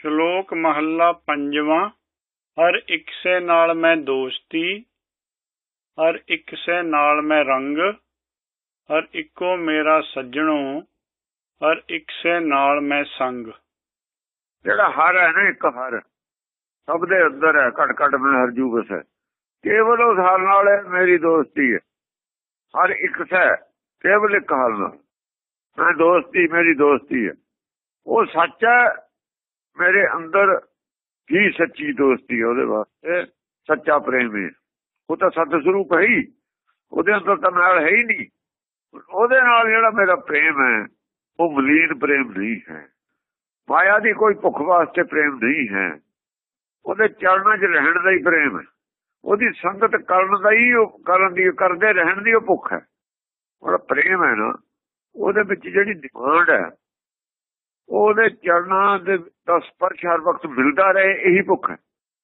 ਸ਼ਲੋਕ ਮਹੱਲਾ ਪੰਜਵਾਂ, ਹਰ ਇੱਕ ਸੇ ਨਾਲ ਮੈਂ ਦੋਸਤੀ, ਹਰ ਇੱਕ ਸੇ ਨਾਲ ਮੈਂ ਰੰਗ, ਹਰ ਇੱਕੋ ਮੇਰਾ ਸੱਜਣੋ, ਹਰ ਇੱਕ ਸੇ ਨਾਲ ਮੈਂ ਸੰਗ। ਜਿਹੜਾ ਹਰ ਹੈ ਨਾ, ਇੱਕ ਹਰ, ਸਭ ਦੇ ਅੰਦਰ ਹੈ, ਘਟ ਘਟ ਮੈਂ ਹਰਜੂ ਬਸ ਹੈ। ਕੇਵਲ ਉਸ ਹਰ ਨਾਲ ਮੇਰੀ ਦੋਸਤੀ ਹੈ। ਹਰ ਇੱਕ ਸੈ ਕੇਵਲ ਇੱਕ ਹਰ ਨਾਲ। ਮੈਂ ਦੋਸਤੀ, ਮੇਰੀ ਦੋਸਤੀ ਹੈ। ਉਹ ਸੱਚ ਹੈ ਮੇਰੇ ਅੰਦਰ ਹੀ ਸੱਚੀ ਦੋਸਤੀ ਉਹਦੇ ਵਾਸਤੇ? ਸੱਚਾ ਪ੍ਰੇਮ ਹੈ। ਉਹ ਤਾਂ ਸਤ ਸਰੂਪ ਹੈ ਹੀ ਉਹਦੇ ਅੰਦਰ ਤਾਂ ਨਾਲ ਹੈ ਹੀ ਨਹੀਂ। ਉਹਦੇ ਨਾਲ ਜਿਹੜਾ ਮੇਰਾ ਪ੍ਰੇਮ ਹੈ, ਉਹ ਮਲੀਨ ਪ੍ਰੇਮ ਨਹੀਂ ਹੈ। ਮਾਇਆ ਦੀ ਕੋਈ ਭੁੱਖ ਵਾਸਤੇ ਪ੍ਰੇਮ ਨਹੀਂ ਹੈ। ਉਹਦੇ ਚਰਨਾਂ 'ਚ ਰਹਿਣ ਦਾ ਹੀ ਪ੍ਰੇਮ ਹੈ। ਉਹਦੀ ਸੰਗਤ ਕਰਨ ਦਾ ਹੀ ਉਹ ਕਰਨ ਦੀ, ਕਰਦੇ ਰਹਿਣ ਦੀ ਉਹ ਭੁੱਖ ਹੈ। ਉਹ ਪ੍ਰੇਮ ਹੈ ਨਾ, ਉਹਦੇ ਵਿੱਚ ਜਿਹੜੀ ਡਿਮਾਂਡ ਹੈ ਉਹਦੇ ਚਰਨਾਂ ਦੇ ਦਾ ਸਪਰਸ਼ ਹਰ ਵਕਤ ਮਿਲਦਾ ਰਹੇ ਇਹੀ ਭੁੱਖ ਹੈ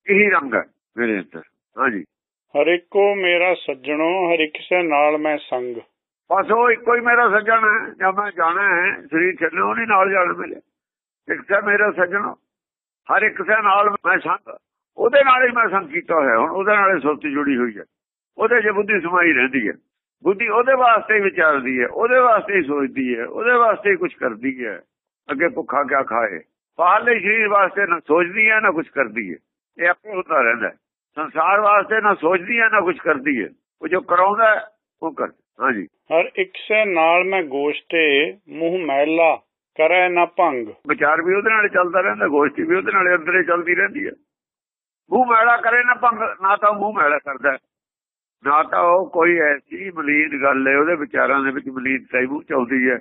ਇਹੀ ਰੰਗ ਹੈ ਮੇਰੇ ਅੰਦਰ। ਹਾਂਜੀ। ਹਰ ਇੱਕੋ ਮੇਰਾ ਸੱਜਣੋ ਹਰ ਇੱਕ ਸੇ ਨਾਲ ਮੈਂ ਸੰਗ। ਬਸ ਉਹ ਇੱਕੋ ਹੀ ਮੇਰਾ ਸੱਜਣ ਹੈ ਜਦ ਮੈਂ ਜਾਣਾ ਹੈ ਸਰੀਰ ਛੱਡਣਾ ਉਹਨੇ ਨਾਲ ਜਾਣ ਮਿਲੇ ਇੱਕ ਸੇ ਮੇਰਾ ਸੱਜਣ ਹਰ ਇੱਕ ਸੇ ਨਾਲ ਮੈਂ ਸੰਗ। ਉਹਦੇ ਨਾਲ ਹੀ ਮੈਂ ਸੰਗ ਕੀਤਾ ਹੋਇਆ ਹੁਣ ਉਹਦੇ ਨਾਲ ਹੀ ਸੁਰਤ ਜੁੜੀ ਹੋਈ ਹੈ। ਉਹਦੇ 'ਚ ਬੁੱਧੀ ਸਮਾਈ ਰਹਿੰਦੀ ਹੈ। ਬੁੱਧੀ ਉਹਦੇ ਵਾਸਤੇ ਹੀ ਵਿਚਾਰਦੀ ਹੈ ਉਹਦੇ ਵਾਸਤੇ ਹੀ ਸੋਚਦੀ ਹੈ ਉਹਦੇ ਵਾਸਤੇ ਹੀ ਕੁਝ ਕਰਦੀ ਹੈ। ਅੱਗੇ ਭੁੱਖਾ ਕਿਆ ਖਾਏ? ਬਾਹਰਲੇ ਸਰੀਰ ਵਾਸਤੇ ਨਾ ਸੋਚਦੀ ਹੈ ਨਾ ਕੁਝ ਕਰਦੀ ਹੈ। ਇਹ ਆਪੇ ਹੁੰਦਾ ਰਹਿੰਦਾ ਸੰਸਾਰ ਵਾਸਤੇ ਨਾ ਸੋਚਦੀ ਹੈ ਨਾ ਕੁਝ ਕਰਦੀ ਹੈ। ਉਹ ਜੋ ਕਰਾਉਂਦਾ ਉਹ ਕਰ ਹਾਂਜੀ। ਹਰ ਇੱਕ ਸੇ ਨਾਲ ਮੈਂ ਗੋਸ਼ਟੇ ਮੂੰਹ ਮੈਲਾ ਕਰੇ ਨਾ ਭੰਗ। ਵਿਚਾਰ ਵੀ ਉਹਦੇ ਨਾਲ ਚੱਲਦਾ ਰਹਿੰਦਾ ਗੋਸ਼ਟੀ ਵੀ ਉਹਦੇ ਨਾਲ ਅੰਦਰੇ ਚੱਲਦੀ ਰਹਿੰਦੀ ਹੈ। ਮੂੰਹ ਮੈਲਾ ਕਰੇ ਨਾ ਭੰਗ ਨਾ ਤਾਂ ਮੂੰਹ ਮੈਲਾ ਕਰਦਾ ਨਾ ਤਾਂ ਉਹ ਕੋਈ ਐਸੀ ਮਲੀਨ ਗੱਲ ਹੈ ਉਹਦੇ ਵਿਚਾਰਾਂ ਦੇ ਵਿੱਚ ਮਲੀਨਤਾ ਹੀ ਮੂੰਹ ਚਾਉਂਦੀ ਹੈ।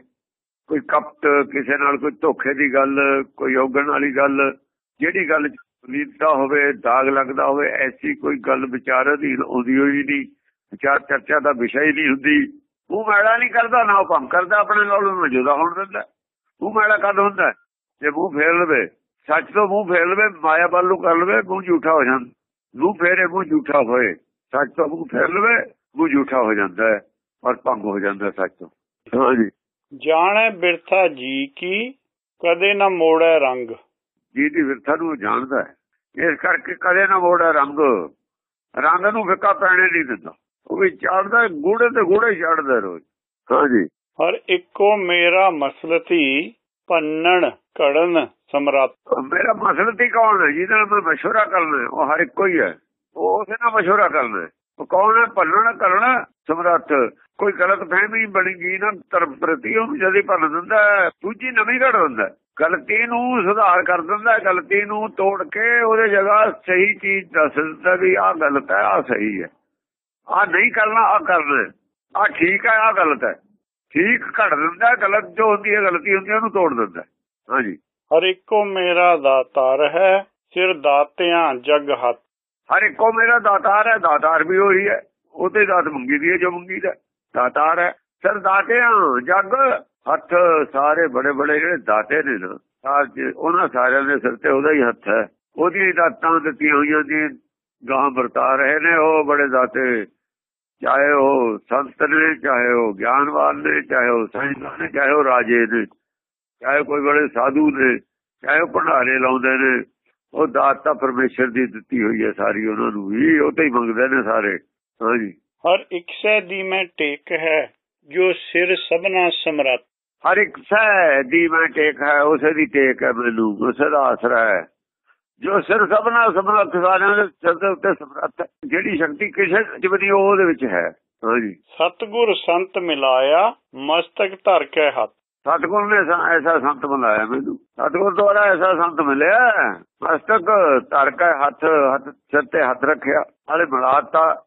ਕੋਈ ਕਪਟ, ਕਿਸੇ ਨਾਲ ਕੋਈ ਧੋਖੇ ਦੀ ਗੱਲ, ਕੋਈ ਔਗਣ ਵਾਲੀ ਗੱਲ, ਜਿਹੜੀ ਗੱਲ ਮਲੀਨਤਾ ਹੋਵੇ, ਦਾਗ ਲੱਗਦਾ ਹੋਵੇ, ਐਸੀ ਕੋਈ ਗੱਲ ਵਿਚਾਰ ਅਧੀਨ ਆਉਂਦੀ ਹੋਈ ਨਹੀਂ, ਵਿਚਾਰ ਚਰਚਾ ਦਾ ਵਿਸ਼ਾ ਹੀ ਨਹੀਂ ਹੁੰਦੀ। ਉਹ ਮੈਲਾ ਨਹੀਂ ਕਰਦਾ, ਨਾ ਉਹ ਭੰਗ ਕਰਦਾ, ਆਪਣੇ ਨਾਲ ਉਹਨੂੰ ਜੁਦਾ ਹੋਣ ਦਿੰਦਾ। ਉਹ ਮੈਲਾ ਕਦ ਹੁੰਦਾ? ਜੇ ਮੂੰਹ ਫੇਰ ਲਵੇ, ਸੱਚ ਤੋਂ ਮੂੰਹ ਫੇਰ ਲਵੇ, ਮਾਇਆ ਵੱਲ ਨੂੰ ਕਰ ਲਵੇ, ਮੂੰਹ ਝੂਠਾ ਹੋ ਜਾਂਦਾ। ਮੂੰਹ ਫੇਰੇ, ਮੂੰਹ ਝੂਠਾ ਹੋਏ, ਸੱਚ ਤੋਂ ਮੂੰਹ ਫੇਰ ਲਵੇ, ਮੂੰਹ ਝੂਠਾ ਹੋ ਜਾਂਦਾ ਹੈ, ਔਰ ਭੰਗ ਹੋ ਜਾਂਦਾ ਸੱਚ ਤੋਂ। ਹਾਂਜੀ। ਜਾਣੇ ਬਿਰਥਾ ਜੀ ਕੀ ਕਦੇ ਨਾ ਮੋੜੇ ਰੰਗ। ਜੀ ਦੀ ਵਿਰਥਾ ਨੂੰ ਜਾਣਦਾ ਹੈ। ਇਸ ਕਰਕੇ ਕਦੇ ਨਾ ਮੋੜਾ ਰੰਗ। ਰੰਗ ਨੂੰ ਫਿੱਕਾ ਪੈਣੇ ਨਹੀਂ ਦਿੰਦਾ। ਉਹ ਵੀ ਚੜਦਾ ਗੂੜੇ ਤੇ ਗੂੜੇ ਚੜਦਾ ਰੋਜ਼। ਹਾਂਜੀ ਹਰ ਇੱਕੋ ਮੇਰਾ ਮਸਲਤੀ ਪੰਨਣ ਘੜਨ ਸਮਰੱਥ ਮੇਰਾ ਮਸਲਤੀ ਕੌਣ ਹੈ? ਜਿਹਦੇ ਨਾਲ ਮੈਂ ਮਸ਼ਵਰਾ ਕਰਨਾ ਉਹ ਹਰ ਇੱਕੋ ਹੀ ਹੈ। ਉਹ ਉਸੇ ਨਾਲ ਮਸ਼ਵਰਾ ਕਰਨਾ ਹੈ ਉਹ ਕੌਣ ਹੈ ਕਰਨਾ, ਸਮਰੱਥ। ਕੋਈ ਗਲਤ ਫਹਿਮੀ ਬਣੀ ਗਈ ਨਾ ਤਰਫ ਪ੍ਰਤੀ ਉਹ ਜਦੀ ਭੰਨ ਦਿੰਦਾ ਦੂਜੀ ਨਵੀਂ ਘੜ ਦਿੰਦਾ ਗਲਤੀ ਨੂੰ ਸੁਧਾਰ ਕਰ ਦਿੰਦਾ ਗਲਤੀ ਨੂੰ ਤੋੜ ਕੇ ਉਹਦੇ ਜਗ੍ਹਾ ਸਹੀ ਚੀਜ਼ ਦੱਸ ਦਿੰਦਾ ਵੀ ਆਹ ਗਲਤ ਹੈ, ਆਹ ਸਹੀ ਹੈ। ਆਹ ਨਹੀਂ ਕਰਨਾ, ਆਹ ਕਰਨਾ। ਆਹ ਠੀਕ ਹੈ, ਆਹ ਗਲਤ ਹੈ। ਠੀਕ ਘੜ ਦਿੰਦਾ ਗਲਤ ਜੋ ਹੁੰਦੀ ਹੈ, ਗਲਤੀ ਹੁੰਦੀ ਹੈ, ਉਹਨੂੰ ਤੋੜ ਦਿੰਦਾ ਹਾਂਜੀ। ਹਰ ਇੱਕੋ ਮੇਰਾ ਦਾਤਾਰ ਹੈ, ਸਿਰ ਦਾਤਿਆਂ ਜਗ ਹੱਥ ਹਰ ਇੱਕੋ ਮੇਰਾ ਦਾਤਾਰ ਹੈ, ਦਾਤਾਰ ਵੀ ਹੋਈ ਹੈ। ਉਹਦੇ ਦਾਤ ਮੰਗੀ ਦੀ ਹੈ, ਜੋ ਮੰਗੀ ਦਾ। ਦਾਤਾਰ ਹੈ। ਸਿਰ ਦਾਤਿਆਂ ਜਗ। ਹੱਥ ਸਾਰੇ ਬੜੇ ਬੜੇ ਜਿਹੜੇ ਦਾਤੇ ਨੇ ਨਾ ਉਹਨਾਂ ਸਾਰਿਆਂ ਦੇ ਸਿਰ ਤੇ ਉਹਦਾ ਹੀ ਹੱਥ ਹੈ। ਉਹਦੀ ਦਾਤਾਂ ਦਿੱਤੀਆਂ ਹੋਈਆਂ ਦੀ ਗਾਂ ਵਰਤਾ ਰਹੇ ਨੇ ਉਹ ਬੜੇ ਦਾਤੇ। ਚਾਹੇ ਉਹ ਸੰਤ ਨੇ, ਚਾਹੇ ਉਹ ਗਿਆਨਵਾਨ ਨੇ, ਚਾਹੇ ਉਹ ਸਾਇੰਸਦਾਨ ਨੇ, ਚਾਹੇ ਉਹ ਰਾਜੇ ਨੇ, ਚਾਹੇ ਕੋਈ ਬੜੇ ਸਾਧੂ ਨੇ, ਚਾਹੇ ਉਹ ਭੰਡਾਰੇ ਲਾਉਂਦੇ ਨੇ। ਉਹ ਦਾਤ ਤਾਂ ਪਰਮੇਸ਼ਰ ਦੀ ਦਿੱਤੀ ਹੋਈ ਹੈ ਸਾਰੀ ਉਹਨਾਂ ਨੂੰ ਵੀ। ਉਹ ਤੇ ਹੀ ਮੰਗਦੇ ਨੇ ਸਾਰੇ। ਹਾਂਜੀ ਹਰ ਇੱਕ ਸੈ ਦੀ ਮੈਂ ਟੇਕ ਹੈ ਜੋ ਸਿਰ ਸਭਨਾ ਸਮਰੱਥ। ਹਰ ਇੱਕ ਸੈ ਦੀ ਮੈਂ ਟੇਕ ਹੈ ਉਸੇ ਦੀ ਟੇਕ ਹੈ ਮੈਨੂੰ ਉਸੇ ਦਾ ਆਸਰਾ ਹੈ। ਜੋ ਸਿਰ ਸਭਨਾ ਸਮਰੱਥ ਸਾਰਿਆਂ ਦੇ ਸਿਰ ਦੇ ਉੱਤੇ ਸਮਰੱਥ ਜਿਹੜੀ ਸ਼ਕਤੀ ਕਿਸੇ ਚ ਵੀ ਉਹ ਉਹਦੇ ਵਿੱਚ ਹੈ। ਹਾਂਜੀ ਸਤਗੁਰ ਸੰਤ ਮਿਲਾਇਆ ਮਸਤਕ ਧਰ ਕੇ ਹੱਥ। ਸਤਗੁਰ ਨੇ ਐਸਾ ਸੰਤ ਬਣਾਇਆ ਮੈਨੂੰ। ਸਤਗੁਰ ਦੁਆਰਾ ਐਸਾ ਸੰਤ ਮਿਲਿਆ। ਮਸਤਕ ਧਰ ਕੇ ਹੱਥ ਹੱਥ ਸਿਰ ਤੇ ਹੱਥ ਰੱਖਿਆ। ਨਾਲੇ ਮਿਲਾਤਾ।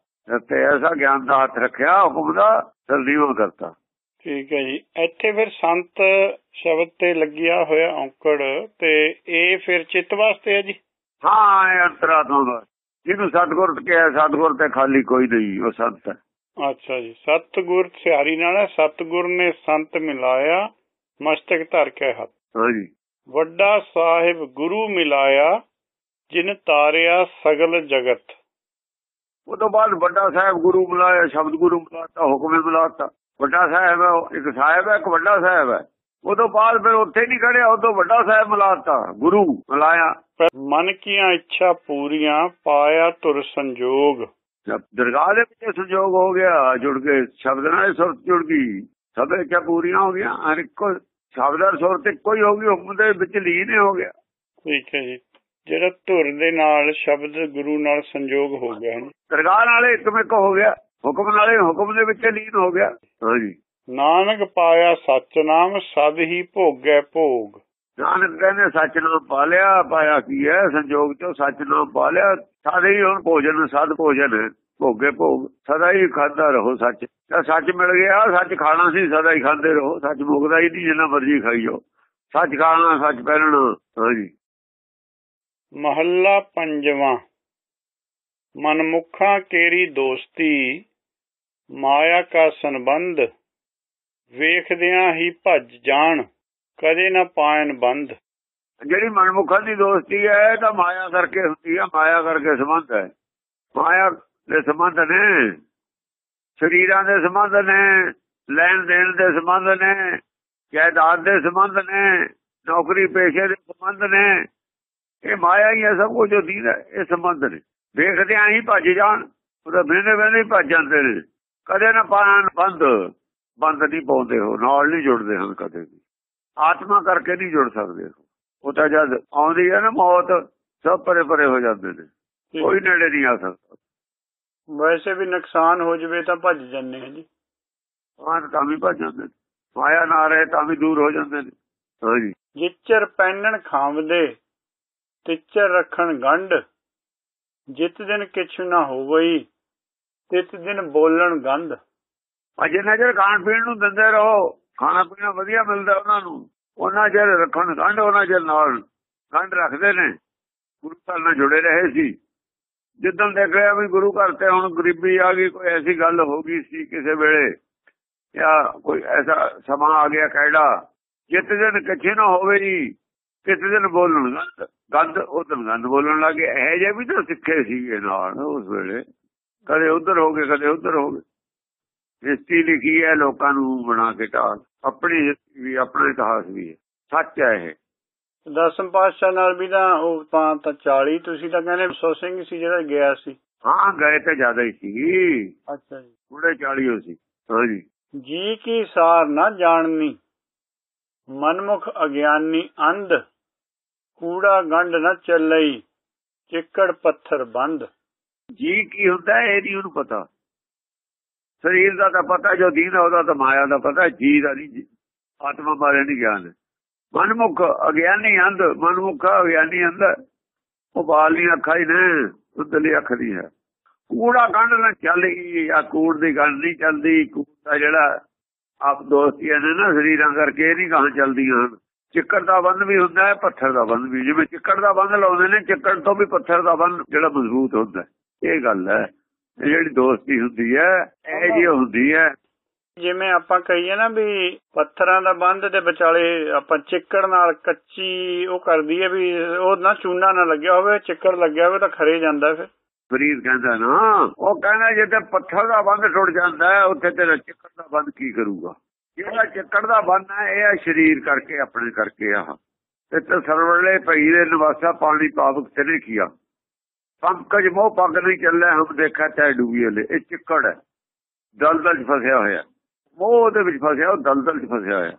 ਤੇ ਐਸਾ ਗਿਆਨ ਦਾ ਹੱਥ ਰੱਖਿਆ ਹੁਕਮ ਦਾ ਸਰਦੀਵਾ ਕਰਤਾ। ਠੀਕ ਹੈ ਜੀ। ਇੱਥੇ ਫਿਰ ਸੰਤ ਸ਼ਬਦ ਤੇ ਲੱਗਿਆ ਹੋਇਆ ਔਂਕੜ ਤੇ ਇਹ ਫਿਰ ਚਿੱਤ ਵਾਸਤੇ ਹੈ ਜੀ? ਹਾਂ ਇਹ ਅੰਤਰਾਤਮਾ ਦਾ ਜਿਹਨੂੰ ਸਤਗੁਰ ਕਿਹਾ ਸਤਗੁਰ ਤੇ ਖਾਲੀ ਕੋਈ ਨਹੀਂ ਉਹ ਸੰਤ ਹੈ। ਅੱਛਾ ਜੀ। ਸਤਗੁਰ ਸਿਆਰੀ ਨਾਲ ਸਤਗੁਰ ਨੇ ਸੰਤ ਮਿਲਾਇਆ। ਮਸਤਕ ਧਰ ਕੇ ਹੱਥ। ਹਾਂਜੀ। ਵੱਡਾ ਸਾਹਿਬ ਗੁਰੂ ਮਿਲਾਇਆ ਜਿਨ ਤਾਰਿਆ ਸਗਲ ਜਗਤ। ਤੋਂ ਬਾਅਦ ਵੱਡਾ ਸਾਹਿਬ ਗੁਰੂ ਮਿਲਾਇਆ ਸ਼ਬਦ ਗੁਰੂ ਮਿਲਾਤਾ ਹੁਕਮ ਮਿਲਾਤਾ। ਵੱਡਾ ਸਾਹਿਬ ਇੱਕ ਸਾਹਿਬ ਹੈ ਇੱਕ ਵੱਡਾ ਸਾਹਿਬ ਹੈ। ਉਦੋਂ ਬਾਅਦ ਫਿਰ ਉੱਥੇ ਨਹੀਂ ਖੜਿਆ ਉਦੋਂ ਵੱਡਾ ਸਾਹਿਬ ਮਿਲਾਤਾ ਗੁਰੂ ਮਿਲਾਇਆ। ਮਨ ਕੀਆਂ ਇੱਛਾ ਪੂਰੀਆਂ ਪਾਇਆ ਤੁਰ ਸੰਜੋਗ। ਜਦ ਦਰਗਾਹ ਦੇ ਵਿੱਚ ਸੰਜੋਗ ਹੋ ਗਿਆ ਜੁੜ ਕੇ ਸ਼ਬਦ ਨਾਲ ਸੁਰਤ ਜੁੜ ਗਈ। ਸਭ ਇੱਛਾ ਪੂਰੀਆਂ ਹੋ ਗਿਆ ਹਰ ਇੱਕੋ ਸ਼ਬਦ ਦਾ ਸੁਰਤ ਇੱਕੋ ਹੀ ਗਈ ਹੁਕਮ ਦੇ ਵਿੱਚ ਲੀਨ ਹੋ ਗਿਆ। ਠੀਕ ਹੈ ਜੀ। ਜਿਹੜਾ ਧੁਰ ਦੇ ਨਾਲ ਸ਼ਬਦ ਗੁਰੂ ਨਾਲ ਸੰਜੋਗ ਹੋ ਗਿਆ ਹੈ ਦਰਗਾਹ ਨਾਲੇ ਇੱਕ ਮਿਕ ਹੋ ਗਿਆ। ਹੁਕਮ ਨਾਲੇ ਹੁਕਮ ਦੇ ਵਿੱਚ ਲੀਨ ਹੋ ਗਿਆ। ਹਾਂਜੀ ਨਾਨਕ ਪਾਇਆ ਸਚ ਨਾਮ ਸਦ ਹੀ ਭੋਗੈ ਭੋਗ। ਨਾਨਕ ਕਹਿੰਦੇ ਸੱਚ ਨਾਮ ਪਾਲਿਆ ਪਾਇਆ ਕੀ ਹੈ? ਸੰਜੋਗ ਚੋਂ ਸੱਚ ਨਾਮ ਪਾਲਿਆ ਸਾਰੇ ਹੀ ਹੁਣ ਭੋਜਨ ਸਦ ਭੋਜਨ। ਭੋਗੇ ਭੋਗ। ਸਦਾ ਹੀ ਖਾਂਦਾ ਰਹੋ ਸੱਚ। ਤਾਂ ਸੱਚ ਮਿਲ ਗਿਆ ਸੱਚ ਖਾਣਾ ਸੀ ਸਦਾ ਹੀ ਖਾਂਦੇ ਰਹੋ। ਸੱਚ ਮੁਕਦਾ ਹੀ ਨਹੀਂ ਜਿੰਨਾ ਮਰਜ਼ੀ ਖਾਈ ਜਾਓ। ਸੱਚ ਖਾਣਾ ਸੱਚ ਪਹਿਨਣਾ ਹਾਂਜੀ ਮਹੱਲਾ ਪੰਜਵਾਂ। ਮਨਮੁਖਾਂ ਕੇਰੀ ਦੋਸਤੀ ਮਾਇਆ ਕਾ ਸੰਬੰਧ ਵੇਖਦਿਆਂ ਹੀ ਭੱਜ ਜਾਣ ਕਦੇ ਨਾ ਪਾਇਨ ਬੰਦ। ਜਿਹੜੀ ਮਨਮੁਖਾਂ ਦੀ ਦੋਸਤੀ ਹੈ ਤਾਂ ਮਾਇਆ ਕਰਕੇ ਹੁੰਦੀ ਹੈ ਮਾਇਆ ਕਰਕੇ ਸੰਬੰਧ ਹੈ। ਮਾਇਆ ਦੇ ਸੰਬੰਧ ਨੇ। ਸਰੀਰਾਂ ਦੇ ਸੰਬੰਧ ਨੇ ਲੈਣ ਦੇਣ ਦੇ ਸੰਬੰਧ ਨੇ ਜਾਇਦਾਦ ਦੇ ਸੰਬੰਧ ਨੇ ਨੌਕਰੀ ਪੇਸ਼ੇ ਦੇ ਸੰਬੰਧ ਨੇ ਇਹ ਮਾਇਆ ਹੀ ਹੈ ਸਭ ਕੁਝ ਜੋ ਦੀਦਾ ਇਹ ਸੰਬੰਧ ਨੇ। ਵੇਖਦੇ ਆਂ ਹੀ ਭੱਜ ਜਾਣ ਉਹਦਾ ਬਿਨੇ ਬਿਨੇ ਭੱਜ ਜਾਂਦੇ ਨੇ। ਕਦੇ ਨਾ ਪਾਣ ਬੰਦ ਬੰਦ ਨਹੀਂ ਪਾਉਂਦੇ ਹੋ ਨਾਲ ਨਹੀਂ ਜੁੜਦੇ ਹਨ ਕਦੇ ਵੀ। ਆਤਮਾ ਕਰਕੇ ਨਹੀਂ ਜੁੜ ਸਕਦੇ ਹੋ। ਉਹ ਤਾਂ ਜਦ ਆਉਂਦੀ ਹੈ ਨਾ ਮੌਤ ਸਭ ਪਰੇ ਪਰੇ ਹੋ ਜਾਂਦੇ ਨੇ। ਕੋਈ ਨੇੜੇ ਨਹੀਂ ਆ ਸਕਦਾ। ਵੈਸੇ ਵੀ ਨੁਕਸਾਨ ਹੋ ਜਵੇ ਤਾਂ ਭੱਜ ਜੰਨੇ ਹਾਂ ਜੀ। ਆਹ ਤਾਂ ਵੀ ਭੱਜ ਜਾਂਦੇ ਮਾਇਆ ਨਾ ਰਹੇ ਤਾਂ ਵੀ ਦੂਰ ਹੋ ਜਾਂਦੇ ਨੇ। ਹਾਂਜੀ ਜਿੱਚਰ ਪੈਨਣ ਖਾਵਦੇ ਤਿੱਚਰ ਰੱਖਣ ਗੰਢ। ਜਿਤ ਦਿਨ ਕਿਛੁ ਨਾ ਹੋਵਈ ਤਿਤ ਦਿਨ ਬੋਲਣ ਗੰਧ। ਅਜੇ ਨਜ਼ਰ ਖਾਣ ਪੀਣ ਨੂੰ ਦਿੰਦੇ ਰਹੋ। ਖਾਣਾ ਪੀਣਾ ਵਧੀਆ ਮਿਲਦਾ ਉਹਨਾਂ ਨੂੰ। ਉਹਨਾਂ ਚਿਰ ਰੱਖਣ ਗੰਢ ਉਹਨਾਂ ਚਿਰ ਨਾਲ ਗੰਢ ਰੱਖਦੇ ਨੇ। ਗੁਰੂ ਨਾਲ ਜੁੜੇ ਰਹੇ ਸੀ। ਜਿੱਦਣ ਦੇਖਿਆ ਵੀ ਗੁਰੂ ਘਰ ਤੇ ਹੁਣ ਗਰੀਬੀ ਆ ਗਈ, ਕੋਈ ਐਸੀ ਗੱਲ ਹੋ ਗਈ ਸੀ ਕਿਸੇ ਵੇਲੇ? ਜਾਂ ਕੋਈ ਐਸਾ ਸਮਾਂ ਆ ਗਿਆ ਕਿਹੜਾ? ਜਿੱਤ ਦਿਨ ਕੱਚੇ ਨਾ ਹੋਵੇ ਜੀ ਕਿਸੇ ਦਿਨ ਬੋਲਣ ਗੰਦ ਗੰਦ ਉਹ ਦਿਨ ਗੰਦ ਬੋਲਣ ਲੱਗੇ। ਇਹ ਜੇ ਵੀ ਤਾਂ ਸਿੱਖੇ ਸੀਗੇ ਨਾਲ ਉਸ ਵੇਲੇ। ਕਦੇ ਉਧਰ ਹੋ ਗਏ, ਕਦੇ ਉਧਰ ਹੋ ਗਏ। ਹਿਸਟਰੀ ਲਿਖੀ ਹੈ ਲੋਕਾਂ ਨੂੰ ਬਣਾ ਕੇ ਟਾਲ ਆਪਣੀ history ਵੀ, ਆਪਣਾ ਇਤਿਹਾਸ ਵੀ ਹੈ। ਸੱਚ ਹੈ ਇਹ। ਦਸਮ ਪਾਤਸ਼ਾਹ ਨਾਲ ਵੀ ਤਾਂ ਉਹ ਤਾਂ ਤਾਂ 40 ਤੁਸੀਂ ਤਾਂ ਕਹਿੰਦੇ ਸੋ ਸਿੰਘ ਸੀ ਜਿਹੜਾ ਗਿਆ ਸੀ। ਹਾਂ ਗਏ ਤਾਂ ਜ਼ਿਆਦਾ ਹੀ ਸੀ। ਅੱਛਾ ਜੀ। ਥੋੜੇ 40 ਹੋ ਸੀ। ਹਾਂਜੀ ਜੀ। ਕੀ ਸਾਰ ਨਾ ਜਾਣਨੀ ਮਨਮੁਖ ਅਗਿਆਨੀ ਅੰਧ ਕੂੜਾ ਗੰਢ ਨਾ ਚੱਲਈ ਚਿੱਕੜ ਪੱਥਰ ਬੰਦ। ਜੀ ਕੀ ਹੁੰਦਾ ਇਹ ਨਹੀਂ ਉਹਨੂੰ ਪਤਾ। ਸਰੀਰ ਦਾ ਤਾਂ ਪਤਾ ਜੋ ਦੀਨ ਉਹਦਾ ਤਾਂ ਮਾਇਆ ਦਾ ਪਤਾ ਜੀ ਦਾ ਨਹੀਂ ਆਤਮਾ ਬਾਰੇ ਨਹੀਂ ਗਿਆਨ। ਮਨਮੁਖ ਅਗਿਆਨੀ ਅੰਧ, ਮਨਮੁਖ ਅਗਿਆਨੀ ਅੰਧ। ਉਹ ਬਾਲੀ ਅੱਖਾਂ ਹੀ ਨੇ ਉਦਲੀ ਅੱਖ ਦੀ ਹੈ। ਕੂੜਾ ਗੰਢ ਨਾ ਚੱਲਈ ਆ, ਕੂੜ ਦੀ ਗੰਢ ਨਹੀਂ ਚੱਲਦੀ। ਕੂੜ ਜਿਹੜਾ ਆਪ ਦੋਸਤੀਆਂ ਨੇ ਨਾ, ਸਰੀਰਾਂ ਕਰਕੇ ਇਹ ਨਹੀਂ ਗਾਂ ਚੱਲਦੀਆਂ ਹਨ। ਚਿੱਕੜ ਦਾ ਬੰਦ ਵੀ ਹੁੰਦਾ ਹੈ, ਪੱਥਰ ਦਾ ਬੰਦ ਵੀ। ਜਿਵੇਂ ਚਿੱਕੜ ਦਾ ਬੰਦ ਲਾਉਂਦੇ ਨੇ, ਚਿੱਕੜ ਤੋਂ ਵੀ ਪੱਥਰ ਦਾ ਬੰਦ ਜਿਹੜਾ ਮਜ਼ਬੂਤ ਹੁੰਦਾ ਇਹ ਗੱਲ ਹੈ। ਜਿਹੜੀ ਦੋਸਤੀ ਹੁੰਦੀ ਹੈ, ਇਹ ਜੀ ਹੁੰਦੀ ਹੈ। ਜਿਵੇਂ ਆਪਾਂ ਕਹੀਏ ਨਾ ਵੀ ਪੱਥਰਾਂ ਦਾ ਬੰਦ ਦੇ ਵਿਚਾਲੇ ਆਪਾਂ ਚਿੱਕੜ ਨਾਲ ਕੱਚੀ ਉਹ ਕਰਦੀ ਹੈ ਵੀ ਉਹ ਨਾ ਚੂਨਾ ਨਾ ਲੱਗਿਆ ਹੋਵੇ, ਚਿੱਕੜ ਲੱਗਿਆ ਹੋਵੇ ਤਾਂ ਖਰੇ ਜਾਂਦਾ ਫਿਰ। ਫਰੀਦ ਕਹਿੰਦਾ ਨਾ, ਉਹ ਕਹਿੰਦਾ ਜਿੱਥੇ ਪੱਥਰ ਦਾ ਬੰਦ ਟੁੱਟ ਜਾਂਦਾ ਹੈ, ਉੱਥੇ ਤੇਰਾ ਚਿੱਕੜ ਦਾ ਬੰਦ ਕੀ ਕਰੂਗਾ? ਜਿਹੜਾ ਚਿੱਕੜ ਦਾ ਬੰਦ ਹੈ, ਇਹ ਆ ਸਰੀਰ ਕਰਕੇ, ਆਪਣੇ ਕਰਕੇ ਆ ਤੇ ਸਰਵਲੇ ਭਈ ਦੇ ਨਿਵਾਸਾ ਪਾਣੀ ਪਾਵਕ ਤੇ ਨੇ ਕੀਆ। ਪੰਕਜ ਮੋਹ ਪੱਗ ਨਹੀਂ ਚੱਲਿਆ, ਹਮ ਦੇਖਾ ਤੈ ਡੂਬੀ ਹਲੇ, ਇਹ ਚਿੱਕੜ ਹੈ। ਦਲਦਲ 'ਚ ਫਸਿਆ ਹੋਇਆ। ਮੋਹ ਦੇ ਵਿੱਚ ਫਸਿਆ, ਉਹ ਦਲਦਲ 'ਚ ਫਸਿਆ ਹੋਇਆ।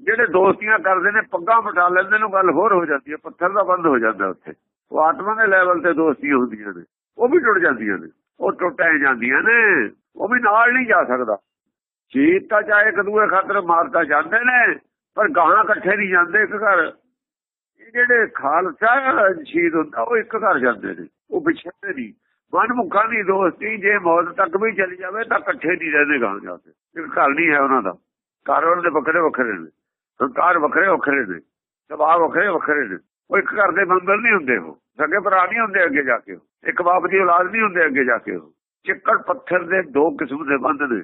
ਜਿਹੜੇ ਦੋਸਤੀਆਂ ਕਰਦੇ ਨੇ, ਪੱਗਾਂ ਮਟਾ ਲੈਂਦੇ ਨੇ ਗੱਲ ਹੋਰ ਹੋ ਜਾਂਦੀ ਹੈ, ਪੱਥਰ ਦਾ ਬੰਦ ਹੋ ਜਾਂਦਾ ਉੱਥੇ। ਉਹ ਆਤਮਾ ਦੇ ਲੈਵਲ ਤੇ ਦੋਸਤੀਆਂ ਹੁੰਦੀਆਂ ਨੇ, ਉਹ ਵੀ ਟੁੱਟ ਜਾਂਦੀਆਂ ਨੇ। ਉਹ ਟੁੱਟੇ ਜਾਂਦੀਆਂ ਨੇ, ਉਹ ਵੀ ਨਾਲ ਨਹੀਂ ਜਾ ਸਕਦਾ। ਸ਼ਹੀਦ ਤਾਂ ਚਾਹੇ ਇੱਕ ਦੂਏ ਖਾਤਰ ਮਾਰਤਾ ਜਾਂਦੇ ਨੇ, ਪਰ ਗਾਹਾਂ ਇਕੱਠੇ ਨਹੀਂ ਜਾਂਦੇ ਇੱਕ ਘਰ। ਇਹ ਜਿਹੜੇ ਖਾਲਸਾ ਸ਼ਹੀਦ ਹੁੰਦਾ, ਉਹ ਇੱਕ ਘਰ ਜਾਂਦੇ ਨੇ, ਉਹ ਵਿਛੜਦੇ ਨਹੀਂ। ਮਨਮੁਖਾਂ ਦੀ ਦੋਸਤੀ, ਜੇ ਮੌਤ ਤੱਕ ਵੀ ਚਲੀ ਜਾਵੇ ਤਾਂ ਇਕੱਠੇ ਨਹੀਂ ਰਹਿੰਦੇ ਗਾਹਾਂ ਜਾ ਕੇ। ਇੱਕ ਘਰ ਨਹੀਂ ਹੈ ਉਹਨਾਂ ਦਾ। ਘਰ ਦੇ ਵੱਖਰੇ ਵੱਖਰੇ ਨੇ। ਸੰਕਾਰ ਵੱਖਰੇ ਵੱਖਰੇ ਨੇ। ਸੁਭਾਅ ਵੱਖਰੇ ਵੱਖਰੇ ਨੇ। ਉਹ ਇੱਕ ਘਰ ਦੇ ਬੰਦਰ ਨਹੀਂ ਹੁੰਦੇ ਉਹ। ਸਕੇ ਭਰਾ ਨਹੀਂ ਹੁੰਦੇ ਅੱਗੇ ਜਾ ਕੇ ਇੱਕ ਬਾਪ ਦੀ ਔਲਾਦ ਨਹੀਂ ਹੁੰਦੇ ਅੱਗੇ ਜਾ ਕੇ ਉਹ। ਚਿੱਕੜ ਪੱਥਰ ਦੇ ਦੋ ਕਿਸਮ ਦੇ ਬੰਦ ਨੇ।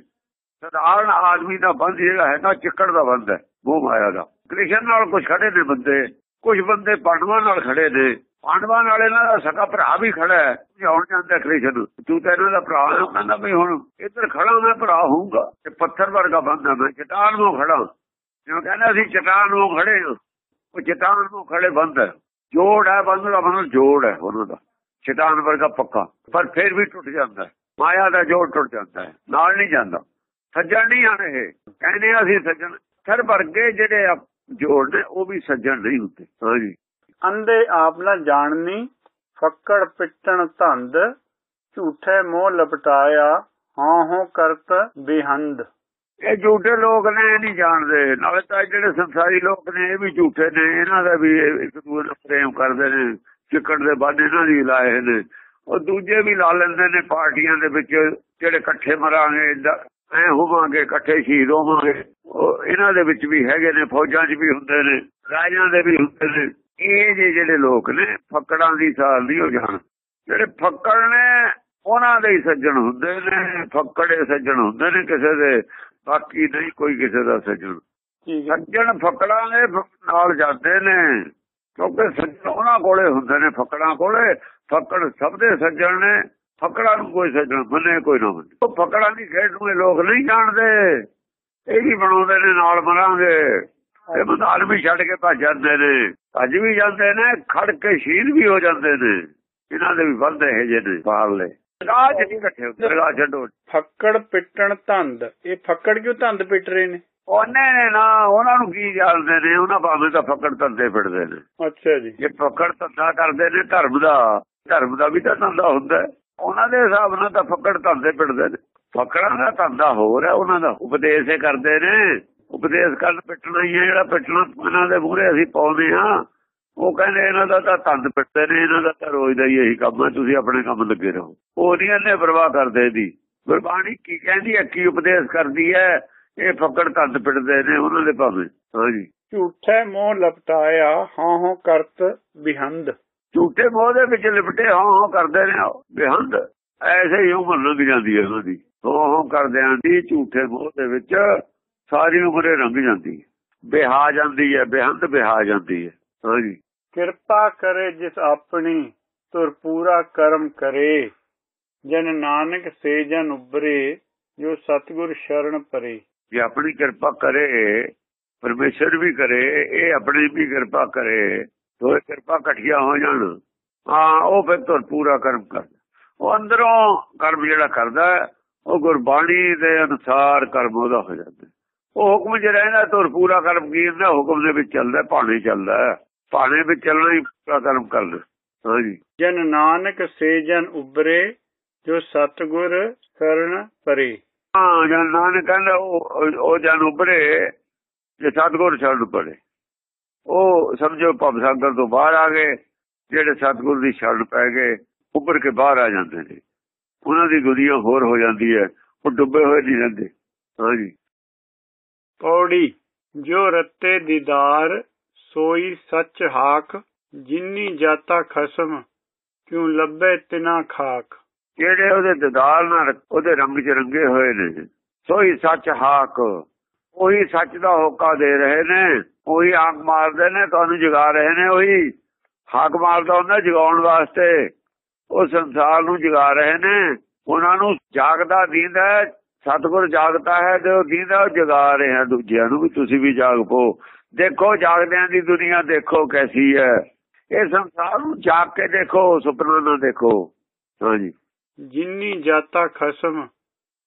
ਸਧਾਰਨ ਆਦਮੀ ਦਾ ਬੰਦ ਜਿਹੜਾ ਹੈ ਨਾ, ਚਿੱਕੜ ਦਾ ਬੰਦ ਹੈ। ਉਹ ਮਾਇਆ ਦਾ। ਕ੍ਰਿਸ਼ਨ ਨਾਲ ਕੁਝ ਖੜੇ ਨੇ ਬੰਦੇ। ਕੁਝ ਬੰਦੇ ਪਾਂਡਵਾਂ ਨਾਲ ਖੜੇ ਨੇ। ਪਾਂਡਵਾਂ ਨਾਲ ਇਹਨਾਂ ਦਾ ਸਕਾ ਭਰਾ ਵੀ ਖੜਾ ਹੈ। ਜਾਣ ਜਾਂਦਾ ਕ੍ਰਿਸ਼ਨ ਤੂੰ ਤਾਂ ਇਹਨਾਂ ਦਾ ਭਰਾ ਹੈ ਕਹਿੰਦਾ ਵੀ ਹੁਣ ਇੱਧਰ ਖੜਾ ਮੈਂ ਭਰਾ ਹੋਊਗਾ ਤੇ ਪੱਥਰ ਵਰਗਾ ਬੰਦਾ ਮੈਂ, ਚਟਾਨ ਨੂੰ ਖੜਾ। ਜਿਵੇਂ ਕਹਿੰਦਾ ਅਸੀਂ ਚਟਾਨ ਨੂੰ ਖੜੇ ਉਹ ਚਟਾਨ ਨੂੰ ਖੜੇ ਬੰਦ ਜੋੜ ਹੈ ਬੰਦ ਦਾ ਮਤਲਬ ਜੋੜ ਹੈ ਉਹਨਾਂ ਦਾ। ਚਟਾਨ ਵਰਗਾ ਪੱਕਾ। ਪਰ ਫਿਰ ਵੀ ਟੁੱਟ ਜਾਂਦਾ ਮਾਇਆ ਦਾ ਜੋੜ ਟੁੱਟ ਜਾਂਦਾ ਹੈ। ਨਾਲ ਨਹੀਂ ਜਾਂਦਾ। ਸੱਜਣ ਨਹੀਂ ਆਣ ਇਹ। ਕਹਿੰਦੇ ਅਸੀਂ ਸੱਜਣ। ਸਰ ਵਰਗੇ ਜਿਹੜੇ ਜੋੜ ਨੇ, ਉਹ ਵੀ ਸੱਜਣ ਨਹੀਂ ਹੁੰਦੇ। ਹਾਂਜੀ ਅੰਦੇ ਆਪ ਨਾ ਜਾਣਨੀ, ਫੱਕੜ ਪਿੱਟਣ ਧੰਦ, ਝੂਠੇ ਮੋਹ ਲਪਟਾਇਆ, ਹਾਂ ਹੋ ਕਰਤ ਬਿਹੰਦ। ਇਹ ਝੂਠੇ ਲੋਕ ਨੇ ਨਹੀਂ ਜਾਣਦੇ। ਨਾਲੇ ਤਾਂ ਜਿਹੜੇ ਸੰਸਾਰੀ ਲੋਕ ਨੇ, ਇਹ ਵੀ ਝੂਠੇ ਨੇ। ਇਹਨਾਂ ਦਾ ਵੀ ਇੱਕ ਦੂਜੇ ਨੂੰ ਪ੍ਰੇਮ ਕਰਦੇ ਨੇ। ਚਿੱਕੜ ਦੇ ਬਾਣੇ ਇਹਨਾਂ ਦੀ ਲਾਏ ਨੇ। ਉਹ ਦੂਜੇ ਵੀ ਲਾ ਲੈਂਦੇ ਨੇ ਪਾਰਟੀਆਂ ਦੇ ਵਿੱਚ, ਜਿਹੜੇ ਇਕੱਠੇ ਮਰਾਂਗੇ ਐ ਹੋਵਾਂਗੇ, ਇਕੱਠੇ ਸ਼ਹੀਦ ਹੋਵਾਂਗੇ। ਉਹ ਇਹਨਾਂ ਦੇ ਵਿੱਚ ਵੀ ਹੈਗੇ ਨੇ, ਫੌਜਾਂ 'ਚ ਵੀ ਹੁੰਦੇ ਨੇ, ਰਾਜਾਂ ਦੇ ਵੀ ਹੁੰਦੇ ਨੇ। ਇਹ ਜਿਹੇ ਜਿਹੜੇ ਲੋਕ ਨੇ ਫੱਕੜਾਂ ਦੀ ਸਾਲ ਨਹੀਂ ਹੋ ਜਾਣ ਜਿਹੜੇ ਫੱਕੜ ਨੇ ਉਹਨਾਂ ਦੇ ਹੀ ਸੱਜਣ ਹੁੰਦੇ ਨੇ ਫੱਕੜੇ ਸੱਜਣ ਹੁੰਦੇ ਨੇ ਕਿਸੇ ਦੇ ਬਾਕੀ ਨਹੀਂ ਕੋਈ ਕਿਸੇ ਦਾ ਸੱਜਣ। ਸੱਜਣ ਫੱਕੜਾਂ ਦੇ ਨਾਲ ਜਾਂਦੇ ਨੇ ਕਿਉਂਕਿ ਸੱਜਣ ਉਹਨਾਂ ਕੋਲੇ ਹੁੰਦੇ ਨੇ ਫੱਕੜਾਂ ਕੋਲੇ ਫੱਕੜ ਸਭ ਦੇ ਸੱਜਣ ਨੇ ਫੱਕੜਾਂ ਨੂੰ ਕੋਈ ਸੱਜਣ ਮੰਨੇ ਕੋਈ ਨਾ ਮੰਨੇ। ਉਹ ਫੱਕੜਾਂ ਦੀ ਖੇਡ ਨੂੰ ਲੋਕ ਨਹੀਂ ਜਾਣਦੇ ਇਹ ਵੀ ਬਣਾਉਂਦੇ ਨੇ ਨਾਲ ਮਰਾਂਗੇ। ਇਹ ਮੈਦਾਨ ਵੀ ਛੱਡ ਕੇ ਭੱਜ ਜਾਂਦੇ ਨੇ। ਭੱਜ ਵੀ ਜਾਂਦੇ ਨੇ ਖੜ ਕੇ ਸ਼ਹੀਦ ਵੀ ਹੋ ਜਾਂਦੇ ਨੇ। ਇਹਨਾਂ ਦੇ ਵੀ ਬੰਦੇ ਇਹ ਜੇ ਨੇ। ਪਾਲ ਲੈ ਰਾਜ ਨਹੀਂ ਇਕੱਠੇ ਹੁੰਦੇ ਰਾਜ ਛੱਡੋ। ਫੱਕੜ ਪਿੱਟਣ ਧੰਦ। ਇਹ ਫੱਕੜ ਕਿਉਂ ਧੰਦ ਪਿੱਟ ਰਹੇ ਨੇ? ਉਹਨੇ ਨੇ ਨਾ ਉਹਨਾਂ ਨੂੰ ਕੀ ਜਾਣਦੇ ਨੇ? ਉਹਨਾਂ ਭਾਵੇਂ ਤਾਂ ਫੱਕੜ ਧੰਦੇ ਫਿਰਦੇ ਨੇ। ਅੱਛਾ ਜੀ। ਜੇ ਫੱਕੜ ਧੰਦਾ ਕਰਦੇ ਨੇ ਧਰਮ ਦਾ ਧਰਮ ਦਾ ਵੀ ਤਾਂ ਧੰਦਾ ਹੁੰਦਾ। ਉਹਨਾਂ ਦੇ ਹਿਸਾਬ ਨਾਲ ਤਾਂ ਫੱਕੜ ਧੰਦੇ ਫਿਰਦੇ ਨੇ। ਫੱਕੜਾਂ ਦਾ ਧੰਦਾ ਹੋਰ ਹੈ ਉਹਨਾਂ ਦਾ ਉਪਦੇਸ਼ ਇਹ ਕਰਦੇ ਨੇ ਉਪਦੇਸ਼ ਕਰਨ ਪਿੱਟਣਾ ਹੀ ਹੈ ਜਿਹੜਾ ਪਿੱਟਣਾ ਇਹਨਾਂ ਦੇ ਮੂਹਰੇ ਅਸੀਂ ਪਾਉਂਦੇ ਆ ਉਹ ਕਹਿੰਦੇ ਇਹਨਾਂ ਦਾ ਤਾਂ ਧੰਦ ਪਿੱਟਦੇ ਨੇ ਇਹਨਾਂ ਦਾ ਤਾਂ ਰੋਜ਼ ਦਾ ਹੀ ਇਹੀ ਕੰਮ ਹੈ ਤੁਸੀਂ ਆਪਣੇ ਕੰਮ ਲੱਗੇ ਰਹੋ। ਉਹ ਨਹੀਂ ਇਹਨੇ ਪਰਵਾਹ ਕਰਦੇ ਦੀ ਗੁਰਬਾਣੀ ਕੀ ਕਹਿੰਦੀ ਹੈ ਕੀ ਉਪਦੇਸ਼ ਕਰਦੀ ਹੈ? ਇਹ ਫੱਕੜ ਧੰਦ ਪਿੱਟਦੇ ਨੇ ਉਹਨਾਂ ਦੇ ਭਾਵੇਂ। ਹਾਂਜੀ ਝੂਠੇ ਮੋਹ ਲਪਟਾਇਆ ਹਾਂ ਹੋ ਕਰਤ ਬਿਹੰਦ। ਝੂਠੇ ਮੋਹ ਦੇ ਵਿੱਚ ਲਿਪਟੇ ਹਾਂ ਹਾਂ ਕਰਦੇ ਨੇ ਉਹ ਬੇਹੰਦ। ਐਸੇ ਹੀ ਉਮਰ ਲੰਘ ਜਾਂਦੀ ਹੈ ਉਹਨਾਂ ਦੀ। ਹਾਂ ਹਾਂ ਕਰਦਿਆਂ ਦੀ ਝੂਠੇ ਮੋਹ ਦੇ ਵਿੱਚ ਸਾਰੀ ਉਮਰੇ ਲੰਘ ਜਾਂਦੀ ਹੈ। ਬਿਹਾ ਜਾਂਦੀ ਹੈ ਬੇਹੰਦ ਬਿਹਾ ਜਾਂਦੀ ਹੈ। ਹਾਂਜੀ ਕਿਰਪਾ ਕਰੇ ਜਿਸ ਆਪਣੀ ਤੁਰ ਪੂਰਾ ਕਰਮ ਕਰੇ ਜਨ ਨਾਨਕ ਸੇ ਜਨ ਉਬਰੇ ਜੋ ਸਤਿਗੁਰ ਸ਼ਰਨ ਪਰੇ। ਜੇ ਆਪਣੀ ਕਿਰਪਾ ਕਰੇ ਪਰਮੇਸ਼ਰ ਵੀ ਕਰੇ ਇਹ ਆਪਣੀ ਵੀ ਕਿਰਪਾ ਕਰੇ ਦੋਏ ਕਿਰਪਾ ਇਕੱਠੀਆਂ ਹੋ ਜਾਣ ਹਾਂ ਉਹ ਫਿਰ ਤੁਰ ਪੂਰਾ ਕਰਮ ਕਰਦਾ। ਉਹ ਅੰਦਰੋਂ ਕਰਮ ਜਿਹੜਾ ਕਰਦਾ ਉਹ ਗੁਰਬਾਣੀ ਦੇ ਅਨੁਸਾਰ ਕਰਮ ਉਹਦਾ ਹੋ ਜਾਂਦਾ। ਉਹ ਹੁਕਮ 'ਚ ਰਹਿੰਦਾ ਤੁਰ ਪੂਰਾ ਕਰਮ ਕੀ ਹੁੰਦਾ ਹੁਕਮ ਦੇ ਵਿੱਚ ਚੱਲਦਾ ਭਾਣੇ ਚੱਲਦਾ। ਭਾਣੇ ਵਿੱਚ ਚੱਲਣਾ ਹੀ ਪੂਰਾ ਕਰਮ ਕਰਨਾ ਹਾਂਜੀ ਜਨ ਨਾਨਕ ਸੇ ਜਨ ਉਬਰੇ ਜੋ ਸਤਿਗੁਰ ਸ਼ਰਨ ਪਰੇ। ਹਾਂ ਜਨ ਨਾਨਕ ਕਹਿੰਦਾ ਉਹ ਜਨ ਉਭਰੇ ਜੇ ਸਤਗੁਰ ਛੱਡ ਪੜੇ ਉਹ ਸਮਝੋ ਭਵ ਸਾਗਰ ਤੋਂ ਬਾਹਰ ਆ ਗਏ ਜਿਹੜੇ ਸਤਗੁਰ ਦੀ ਛੱਡ ਪੈ ਗਏ ਉੱਭਰ ਕੇ ਬਾਹਰ ਆ ਜਾਂਦੇ ਨੇ। ਉਹਨਾਂ ਦੀ ਦੁਨੀਆ ਹੋਰ ਹੋ ਜਾਂਦੀ ਹੈ ਉਹ ਡੁੱਬੇ ਹੋਏ ਨਹੀਂ ਰਹਿੰਦੇ। ਹਾਂਜੀ ਪੌੜੀ, ਜੋ ਰੱਤੇ ਦੀਦਾਰ ਸੋਈ ਸੱਚ ਹਾਕ, ਜਿੰਨੀ ਜਾਤਾ ਖਸਮ ਕਿਉ ਲੱਭੇ ਤਿਨਾ ਖਾਕ। ਜਿਹੜੇ ਉਹਦੇ ਦਿਦਾਰ ਨਾਲ ਉਹਦੇ ਰੰਗ ਚ ਰੰਗੇ ਹੋਏ ਨੇ, ਸੋਈ ਸੱਚ ਹਾਕ, ਉਹੀ ਸੱਚ ਦਾ ਹੋਕਾ ਦੇ ਰਹੇ ਨੇ, ਉਹੀ ਆਂਖ ਮਾਰਦੇ ਨੇ, ਤੁਹਾਨੂੰ ਜਗਾ ਰਹੇ ਨੇ, ਉਹੀ ਹਾਕ ਮਾਰਦਾ ਹੁੰਦਾ ਜਗਾਉਣ ਵਾਸਤੇ, ਉਹ ਸੰਸਾਰ ਨੂੰ ਜਗਾ ਰਹੇ ਨੇ, ਉਹਨਾਂ ਨੂੰ ਜਾਗਦਾ ਦੀਂਦਾ ਸਤਿਗੁਰ ਜਾਗਦਾ ਹੈ ਤੇ ਉਹ ਦੀਂਦਾ ਜਗਾ ਰਹੇ ਦੂਜਿਆਂ ਨੂੰ ਵੀ ਤੁਸੀਂ ਵੀ ਜਾਗ ਪੋ ਦੇਖੋ ਜਾਗਦਿਆਂ ਦੀ ਦੁਨੀਆ ਦੇਖੋ ਕੈਸੀ ਹੈ। ਇਹ ਸੰਸਾਰ ਨੂੰ ਜਾਗ ਕੇ ਦੇਖੋ ਸੁਪਨਾ ਨਾ ਦੇਖੋ। ਹਾਂਜੀ ਜਿਨੀ ਜਾਤਾ ਖਸਮ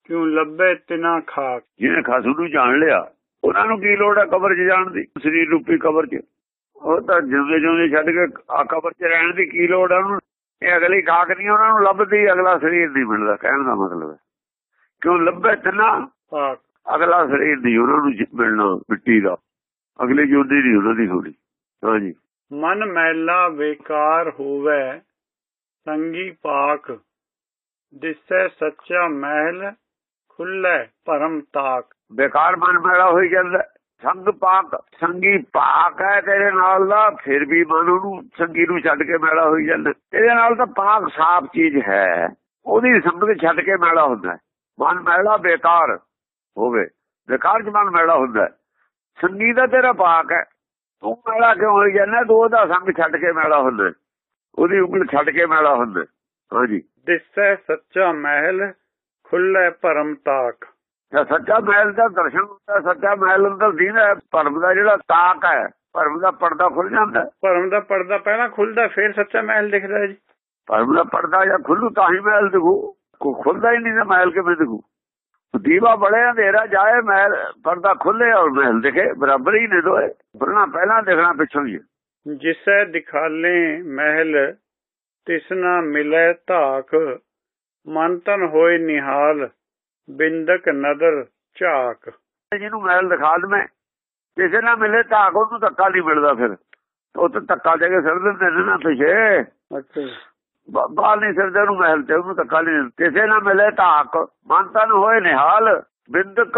ਕਿਉ ਲੱਭੇ ਤਿਨਾ ਖਾਕ। ਜਿਹਨੇ ਖਸਮ ਨੂੰ ਜਾਣ ਲਿਆ ਉਹਨਾਂ ਨੂੰ ਕੀ ਲੋੜ ਹੈ ਕਬਰ 'ਚ ਜਾਣ ਦੀ? ਸਰੀਰ ਰੂਪੀ ਕਬਰ 'ਚ। ਉਹ ਤਾਂ ਜਿਉਂਦੇ ਜਿਉਂਦੇ ਛੱਡ ਕੇ ਆ ਕਬਰ 'ਚ ਰਹਿਣ ਦੀ ਕੀ ਲੋੜ ਹੈ ਉਹਨੂੰ? ਇਹ ਅਗਲੀ ਖਾਕ ਨਹੀਂ ਉਹਨਾਂ ਨੂੰ ਲੱਭਦੀ ਅਗਲਾ ਸਰੀਰ ਨਹੀਂ ਮਿਲਦਾ। ਕਹਿਣ ਦਾ ਮਤਲਬ ਹੈ। ਕਿਉਂ ਲੱਭੇ ਤਨਾ ਅਗਲਾ ਸਰੀਰ ਨਹੀਂ ਉਹਨਾਂ ਨੂੰ ਮਿਲਣਾ ਮਿੱਟੀ ਦਾ। ਅਗਲੀ ਜੁੰਦੀ ਨਹੀਂ ਉਹਨਾਂ ਦੀ ਥੋੜੀ ਹਾਂਜੀ ਮਨ ਮੈਲਾ ਬੇਕਾਰ ਹੋਵੇ ਸੰਗੀ ਪਾਕ। ਦਿਸੈ ਸੱਚਾ ਮਹਿਲ ਖੁੱਲੇ ਭਰਮ ਤਾਕ। ਬੇਕਾਰ ਮਨ ਮੇਰਾ ਹੋਈ ਜਾਂਦਾ। ਸੰਗ ਪਾਕ ਸੰਗੀ ਪਾਕ ਹੈ ਤੇਰੇ ਨਾਲ ਦਾ। ਫਿਰ ਵੀ ਮਨ ਉਹਨੂੰ ਸੰਗੀ ਨੂੰ ਛੱਡ ਕੇ ਮੈਲਾ ਹੋਈ ਜਾਂਦਾ। ਇਹਦੇ ਨਾਲ ਤਾਂ ਪਾਕ ਸਾਫ਼ ਚੀਜ਼ ਹੈ। ਉਹਦੀ ਸੰਗਤ ਛੱਡ ਕੇ ਮੈਲਾ ਹੁੰਦਾ। ਮਨ ਮੈਲਾ ਬੇਕਾਰ ਹੋਵੇ ਬੇਕਾਰ ਚ ਮਨ ਮੈਲਾ ਹੁੰਦਾ। ਸੰਗੀ ਦਾ ਤੇਰਾ ਪਾਕ ਹੈ ਤੂੰ ਮੈਲਾ ਕਿਉਂ ਹੋਈ ਜਾਂਦਾ ਤੂੰ ਉਹਦਾ ਸੰਗ ਛੱਡ ਕੇ ਮੈਲਾ ਹੁੰਦਾ। ਉਹਦੀ ਉਂਗਲ ਛੱਡ ਕੇ ਮੈਲਾ ਹੁੰਦਾ। ਹਾਂਜੀ ਦਿਸੈ ਸੱਚਾ ਮਹਿਲ ਖੁੱਲੇ ਭਰਮ ਤਾਕ ਜੇ ਸੱਚਾ ਮਹਿਲ ਦਾ ਦਰਸ਼ਨ ਹੁੰਦਾ ਸੱਚਾ ਮਹਿਲ ਅੰਦਰ ਦੀਦਾ ਹੈ ਭਰਮ ਦਾ ਜਿਹੜਾ ਤਾਕ ਹੈ ਭਰਮ ਦਾ ਪਰਦਾ ਖੁੱਲ ਜਾਂਦਾ। ਭਰਮ ਦਾ ਪਰਦਾ ਪਹਿਲਾਂ ਖੁੱਲਦਾ ਫਿਰ ਸੱਚਾ ਮਹਿਲ ਦਿਖਦਾ ਜੀ ਭਰਮ ਦਾ ਪਰਦਾ ਜਾਂ ਖੁੱਲੂ ਤਾਂ ਹੀ ਮਹਿਲ ਦਿਖੂ ਕੋ ਖੁੱਲਦਾ ਹੀ ਨਹੀਂ ਮਹਿਲ ਕਿਵੇਂ ਦਿਖੂ। ਦੀਵਾ ਬੜੇ ਅੰਧੇਰਾ ਜਾਏ ਮਹਿਲ ਪਰਦਾ ਖੁੱਲੇ ਔਰ ਮਹਿਲ ਦਿਖੇ ਬਰਾਬਰ ਹੀ ਨੇ ਦੋਏ। ਬਰਨਾ ਪਹਿਲਾਂ ਦੇਖਣਾ ਪਿੱਛੋਂ ਹੀ। ਜਿਸੈ ਦਿਖਾਲੇ ਮਹਿਲ ਤਿਸਨਾ ਮਿਲੈ ਧਾਕ। ਮਨ ਤਨ ਹੋਏ ਨਿਹਾਲ ਬਿੰਦਕ ਨਦਰ ਝਾਕ। ਜਿਹਨੂੰ ਮਹਿਲ ਦਿਖਾ ਦਵੇਂ ਕਿਸੇ ਨਾਲ ਮਿਲੇ ਤਾਂ ਉਹਨੂੰ ਧੱਕਾ ਨਹੀਂ ਮਿਲਦਾ ਫਿਰ। ਉਹ ਤਾਂ ਧੱਕਾ ਦੇ ਕੇ ਸਿਰ ਦਿੰਦੇ ਨੇ ਨਾ ਪਿਛੇ। ਅੱਛਾ। ਬਾਹਰ ਨਹੀਂ ਸਿਰਦੇ ਉਹਨੂੰ ਮਹਿਲ ਤੇ ਉਹਨੂੰ ਧੱਕਾ ਨਹੀਂ। ਕਿਸੇ ਨਾਲ ਮਿਲੇ ਧਾਕ ਮਨ ਤਨ ਹੋਏ ਨਿਹਾਲ। ਬਿੰਦਕ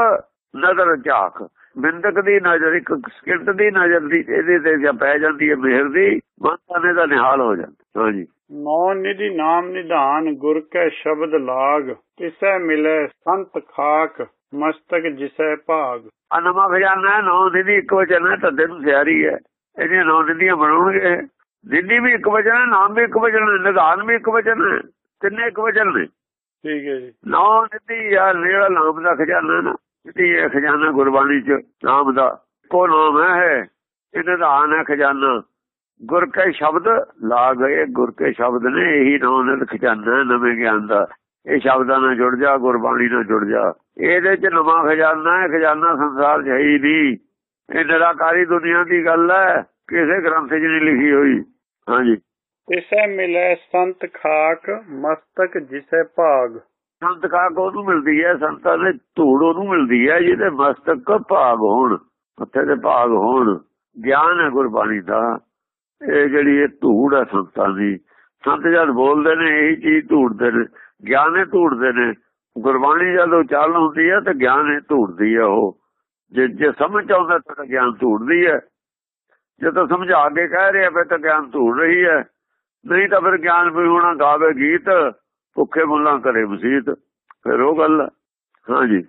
ਨਜ਼ਰ ਝਾਕ। ਬਿੰਦਕ ਦੀ ਨਜ਼ਰ ਇੱਕ ਸਕਿੰਟ ਦੀ ਨਜ਼ਰ ਦੀ ਇਹਦੇ ਤੇ ਜਾਂ ਪੈ ਜਾਂਦੀ ਹੈ ਮਿਹਰ ਦੀ ਮਨ ਤਨ ਦਾ ਨਿਹਾਲ ਹੋ ਜਾਂਦਾ। ਹਾਂਜੀ। ਨੌ ਨਿਧੀ ਨਾਮ ਨਿਧਾਨ ਗੁਰ ਕੈ ਸ਼ਬਦ ਲਾਗ। ਤਿਸੈ ਮਿਲੈ ਸੰਤ ਖਾਕ ਮਸਤਕ ਜਿਸੈ ਭਾਗ। ਨਵਾਂ ਖਜ਼ਾਨਾ ਨੌ ਨਿਧੀ ਇੱਕ ਵਚਨ ਹੈ ਧੱਦੇ ਨੂੰ ਸਿਆਰੀ ਹੈ। ਇਹਦੀਆਂ ਨੌ ਨਿਧੀਆਂ ਬਣਾਉਣਗੇ। ਨਿਧੀ ਵੀ ਇੱਕ ਵਚਨ ਹੈ ਨਾਮ ਵੀ ਇੱਕ ਵਚਨ ਹੈ ਨਿਧਾਨ ਵੀ ਇੱਕ ਵਚਨ ਹੈ ਤਿੰਨੇ ਇੱਕ ਵਚਨ ਨੇ। ਠੀਕ ਹੈ ਜੀ। ਨੌ ਨਿਧੀ ਯਾਰ ਜਿਹੜਾ ਨਾਮ ਦਾ ਖਜ਼ਾਨਾ ਨਾ। ਨਿਧੀ ਇਹ ਖਜ਼ਾਨਾ ਗੁਰਬਾਣੀ ਚ ਨਾਮ ਦਾ। ਕੋ ਨਾਮ ਹੈ ਇਹ ਨਿਧਾਨ ਹੈ ਖਜ਼ਾਨਾ। ਗੁਰ ਕੇ ਸ਼ਬਦ ਲਾ ਗਏ ਗੁਰ ਕੇ ਸ਼ਬਦ ਨੇ ਇਹੀ ਨੌ ਨਿਧ ਖਜ਼ਾਨਾ ਨਵੇਂ ਗਿਆਨ ਦਾ। ਇਹ ਸ਼ਬਦਾਂ ਨਾਲ ਜੁੜ ਜਾ ਗੁਰਬਾਣੀ ਨਾਲ ਜੁੜ ਜਾ। ਇਹਦੇ ਚ ਨਵਾਂ ਖਜ਼ਾਨਾ ਹੈ ਖਜ਼ਾਨਾ ਸੰਸਾਰ 'ਚ ਹੈ ਹੀ ਨਹੀਂ। ਇਹ ਨਿਰਾਕਾਰੀ ਦੁਨੀਆ ਦੀ ਗੱਲ ਹੈ ਕਿਸੇ ਗ੍ਰੰਥ 'ਚ ਨਹੀਂ ਲਿਖੀ ਹੋਈ। ਹਾਂਜੀ। ਤਿਸੈ ਮਿਲੈ ਸੰਤ ਖਾਕ ਮਸਤਕ ਜਿਸੈ ਭਾਗ। ਸੰਤ ਕਾਕ ਉਹਨੂੰ ਮਿਲਦੀ ਹੈ ਸੰਤਾਂ ਦੇ ਧੂੜ ਉਹਨੂੰ ਮਿਲਦੀ ਹੈ ਜਿਹਦੇ ਮਸਤਕ ਭਾਗ ਹੋਣ ਉੱਥੇ ਦੇ ਭਾਗ ਹੋਣ। ਗਿਆਨ ਹੈ ਗੁਰਬਾਣੀ ਦਾ। ਇਹ ਜਿਹੜੀ ਇਹ ਧੂੜ ਹੈ ਸੰਤਾਂ ਦੀ ਸੰਤ ਜਦ ਬੋਲਦੇ ਨੇ ਇਹੀ ਚੀਜ਼ ਧੂੜਦੇ ਨੇ। ਗਿਆਨ ਇਹ ਧੂੜਦੇ ਨੇ। ਗੁਰਬਾਣੀ ਜਦੋਂ ਉਚਾਰਨ ਹੁੰਦੀ ਹੈ ਤਾਂ ਗਿਆਨ ਇਹ ਧੂੜਦੀ ਹੈ ਉਹ। ਜੇ ਜੇ ਸਮਝ ਆਉਂਦਾ ਤਾਂ ਗਿਆਨ ਧੂੜਦੀ ਹੈ। ਜੇ ਤਾਂ ਸਮਝਾ ਕੇ ਕਹਿ ਰਿਹਾ, ਫਿਰ ਤਾਂ ਗਿਆਨ ਧੂੜ ਰਹੀ ਹੈ। ਨਹੀਂ ਤਾਂ ਫਿਰ ਗਿਆਨ ਵੀ ਹੋਣਾ ਗਾਵੇ ਗੀਤ, ਭੁੱਖੇ ਮੁੱਲਾਂ ਕਰੇ ਮਸੀਤ। ਫਿਰ ਉਹ ਗੱਲ ਹੈ। ਹਾਂਜੀ।